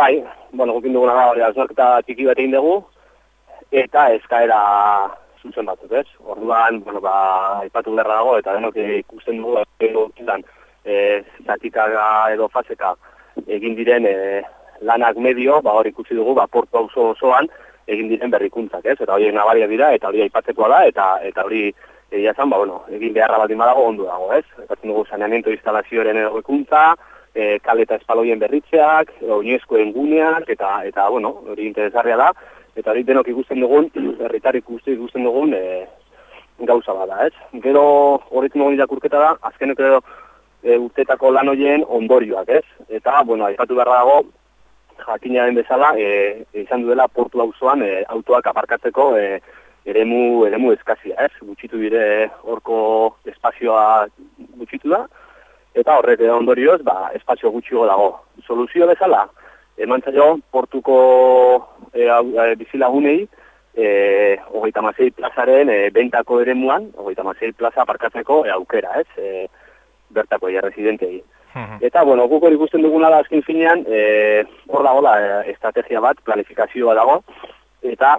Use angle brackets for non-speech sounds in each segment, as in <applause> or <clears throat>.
Bai, bueno, gukin duguna da, hori, azmarketa txiki bat egin dugu, eta eskaera zuzen batzuk, ez? Orduan, bueno, ba, ipatu gerra dago, eta denok ikusten dugu, edo, izan, e, zatikaga edo faseka egin diren e, lanak medio, ba, hori ikusi dugu, ba, portu oso osoan, egin diren berrikuntzak, ez? Eta hori nabaria dira, eta hori aipatzekoa da, eta eta hori egia zan, ba, bueno, egin beharra bat imadago ondo dago, ez? Epatzen dugu saneamiento instalazioaren errekuntza, e, kale eta espaloien berritzeak, oinezkoen guneak, eta, eta bueno, hori interesarria da, eta hori denok ikusten dugun, <clears throat> herritarik ikusten ikusten dugun e, gauza bada, ez? Gero horrekin dugun irakurketa da, azkenek edo e, urtetako lan horien ondorioak, ez? Eta, bueno, aipatu behar dago, jakinaren bezala, e, izan duela portu auzoan e, autoak aparkatzeko e, eremu, eremu eskazia, ez? Gutxitu dire horko espazioa gutxitu da, eta horrek ondorioz, ba, espazio gutxiago dago. Soluzio bezala, eman zailo, portuko e, e, bizilagunei, e, hogeita mazei plazaren e, bentako ere muan, hogeita mazei plaza aparkatzeko e, aukera, ez, e, bertako ja residentei. Eta, bueno, guk hori ikusten duguna da azken finean, e, hor dago la e, estrategia bat, planifikazioa dago, eta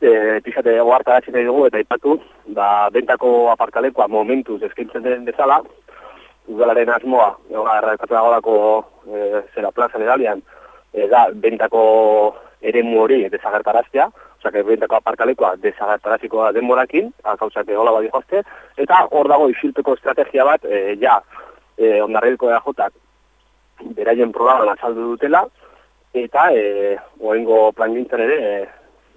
e, pixate oarta dugu eta ipatu, ba, bentako aparkalekoa momentuz eskaintzen den bezala, udalaren asmoa, egon errakatu dago e, zera plazan edalian, e, da, bentako eremu hori desagertaraztea, osea, que bentako aparkalekoa desagertarazikoa denborakin, akauzak hola badi jozte, eta hor dago isilpeko estrategia bat, e, ja, e, ondarreilko eajotak beraien programan azaldu dutela, eta e, oengo plan ere, e,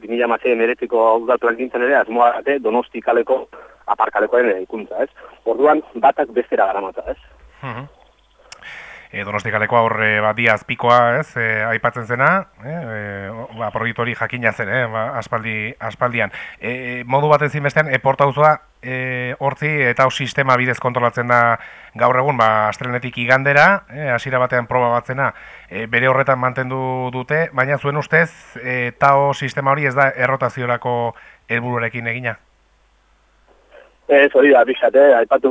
2000 mazei emeretiko udatu gintzen ere, asmoa dute donosti kaleko aparkalekoen ikuntza, ez? Orduan, batak bestera garamata, ez? Uh e, donostikaleko aurre bat diaz pikoa, ez, e, aipatzen zena, e, e, ba, proiektu jakina zen, eh, ba, aspaldi, aspaldian. E, modu bat ezin bestean, e, porta e, hortzi eta sistema bidez kontrolatzen da gaur egun, ba, astrenetik igandera, e, hasiera batean proba batzena, e, bere horretan mantendu dute, baina zuen ustez, e, tao sistema hori ez da errotaziorako helburuarekin egina? Ez hori da, bixat, eh? aipatu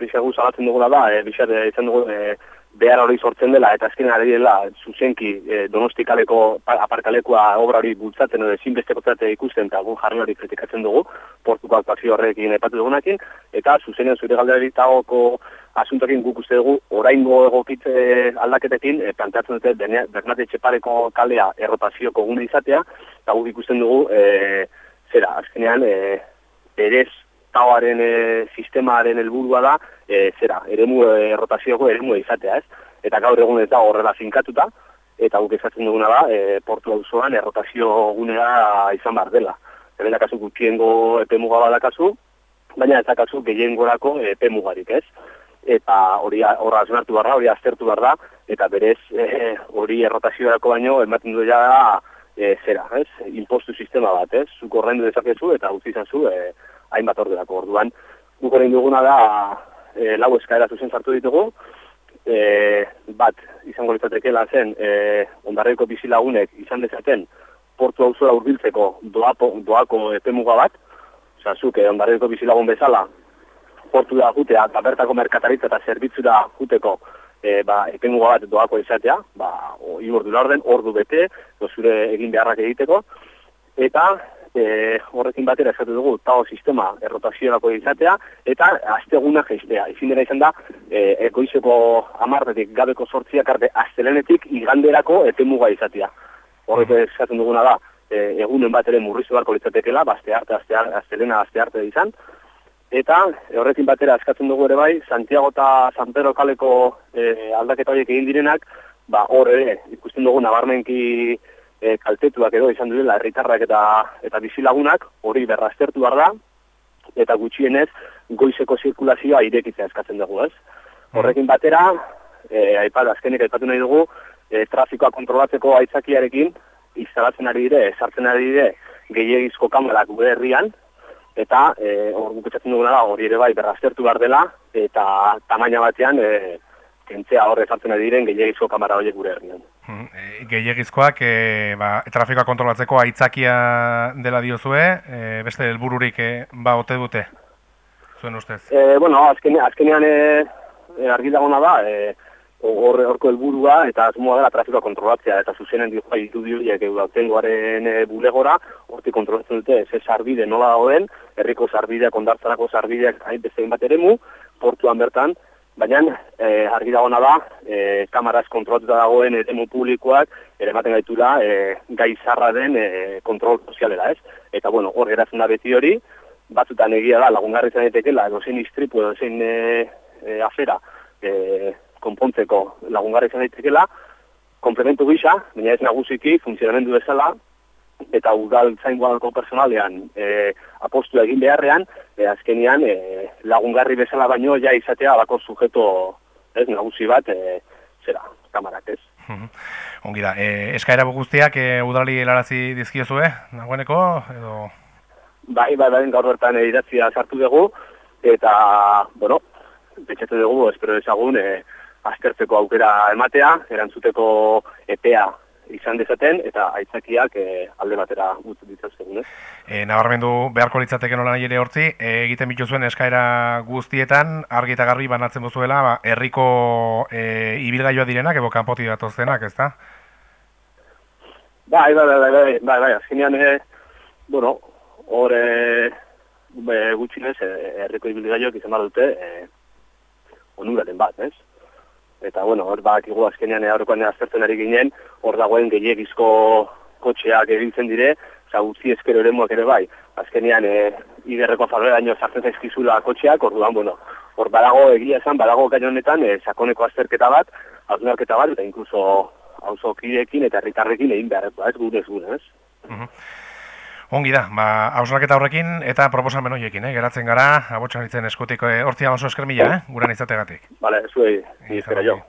bixat guzagatzen dugula da, eh? bixat, izan dugu, eh, behar hori sortzen dela eta azken ari dela zuzenki e, donostikaleko aparkalekoa obra hori bultzatzen edo ezinbesteko ikusten eta gun jarri hori kritikatzen dugu portuko aktuazio horrekin epatu dugunakin eta zuzenean zure galdera tagoko asuntokin guk uste dugu oraingo egokitze aldaketekin e, planteatzen dute Bernate Txepareko kalea errotazioko gune izatea eta guk ikusten dugu e, zera, azkenean e, berez tauaren e, sistemaren helburua da, e, zera, eremu e, rotazioko eremu izatea, ez? Eta gaur egun ez da horrela zinkatuta, eta guk ezatzen duguna da, e, portu auzoan errotazio gunea izan behar dela. Hemen dakazu gutxiengo epe muga kasu, baina ez dakazu gehien gorako epe mugarik, ez? Eta hori horra azunartu barra, hori aztertu behar da, eta berez e, hori errotazioako baino ematen du da e, zera, ez? Impostu sistema bat, ez? Zuko horrendu dezakezu eta utzi zazu, e, hainbat ordenako orduan. Guk duguna da, e, lau eskaera zuzen sartu ditugu, e, bat, izango litzatekela zen, e, ondarreko bizilagunek izan dezaten, portu auzora urbiltzeko doapo, doako epemuga bat, oza, zuke, ondarreko bizilagun bezala, portu da jutea, eta merkataritza eta zerbitzura juteko, e, ba, epemuga bat doako izatea, ba, o, ordu orden, ordu bete, zure egin beharrak egiteko, eta e, horrekin batera esatu dugu tao sistema errotazioako izatea eta asteguna geistea. Ezin dira izan da, e, ekoizeko amarretik gabeko sortziak arte astelenetik iganderako etemuga izatea. Horrekin mm. esaten duguna da, e, egunen bat ere murrizu barko litzatekela, ba, arte, aste, astelena, aste arte izan. Eta horrekin batera eskatzen dugu ere bai, Santiago eta San Pedro kaleko e, aldaketa horiek egin direnak, ba, hor ere, ikusten dugu nabarmenki e, kaltetuak edo izan duela herritarrak eta eta bizilagunak hori berraztertu behar da eta gutxienez goizeko zirkulazioa irekitzea eskatzen dugu, ez? Mm. Horrekin batera, e, aipat, azkenik aipatu nahi dugu, e, trafikoa kontrolatzeko aitzakiarekin instalatzen ari dire, esartzen ari dire gehiagizko kamerak gure herrian, eta e, hor guketzatzen duguna da hori ere bai berraztertu behar dela, eta tamaina batean e, kentzea horre zartzen ari diren gehiagizko kamera horiek gure herrian. Hmm, e, gehiagizkoak e, ba, trafikoa kontrolatzeko aitzakia dela diozue, e, beste helbururik e, ba ote dute, zuen ustez? E, bueno, azken, azkenean e, argi dagona da, e, horre horko helburua eta asmoa dela trafikoa kontrolatzea eta zuzenen dio jai ditu dioiek tengoaren e, bulegora, horti kontrolatzen dute ze sarbide nola dagoen, herriko sarbideak, ondartzarako sarbideak hain bezein bat eremu, portuan bertan, baina e, argi dagona da, e, kamaraz kontrolatuta dagoen eremu publikoak, ere ematen gaitula e, gai zarra den e, kontrol sozialera, ez? Eta bueno, hor geratzen da beti hori, batzutan egia da lagungarri zen daitekela, edo zein istripu edo zein e, e, afera, e, konpontzeko lagungarri izan daitekela, komplementu gisa, baina ez nagusiki, funtzionamendu bezala, eta udal zaingoako personalean e, apostu egin beharrean, e, azkenian e, lagungarri bezala baino ja izatea bako sujeto ez nagusi bat, e, zera, kamarak ez. Ongi da, e, eskaera guztiak e, udali helarazi dizkiozue, nagoeneko, edo... Bai, bai, bai, gaur bertan idatzia sartu dugu, eta, bueno, betxetu dugu, espero ezagun, e, aztertzeko aukera ematea, erantzuteko epea izan dezaten, eta aitzakiak e, alde batera gutzu dituzten, ez? E, nabarmendu beharko litzateke nola ere hortzi, e, egiten bitu zuen eskaera guztietan, argi eta garbi banatzen duzuela, ba, herriko e, ibilgaioa direnak, ebo kanpoti datoztenak, ez da? Bai, bai, bai, bai, bai, bai, bai, azkenean, e, bueno, hor e, gutxinez, herriko ibilgaioak izan dute, e, onuraren bat, ez? Eta bueno, hor bak azkenean aurrekoan aztertzen ari ginen, hor dagoen gehiagizko kotxeak egintzen dire, oza, utzi eskero ere ere bai, azkenean e, igerreko farrera daño sartzen zaizkizula kotxeak, orduan, bueno, hor badago egia esan, badago gaino honetan, e, sakoneko azterketa bat, hausnarketa bat, eta inkluso hauzo kidekin eta herritarrekin egin beharrekoa, ez gure ez gure, ez? Ongi da, ba, hausnarketa horrekin eta proposamen horiekin, eh? geratzen gara, abotxan ditzen eskutiko, eh? oso eskermila, eh? guran izategatik. Vale, zuei, izkera jo.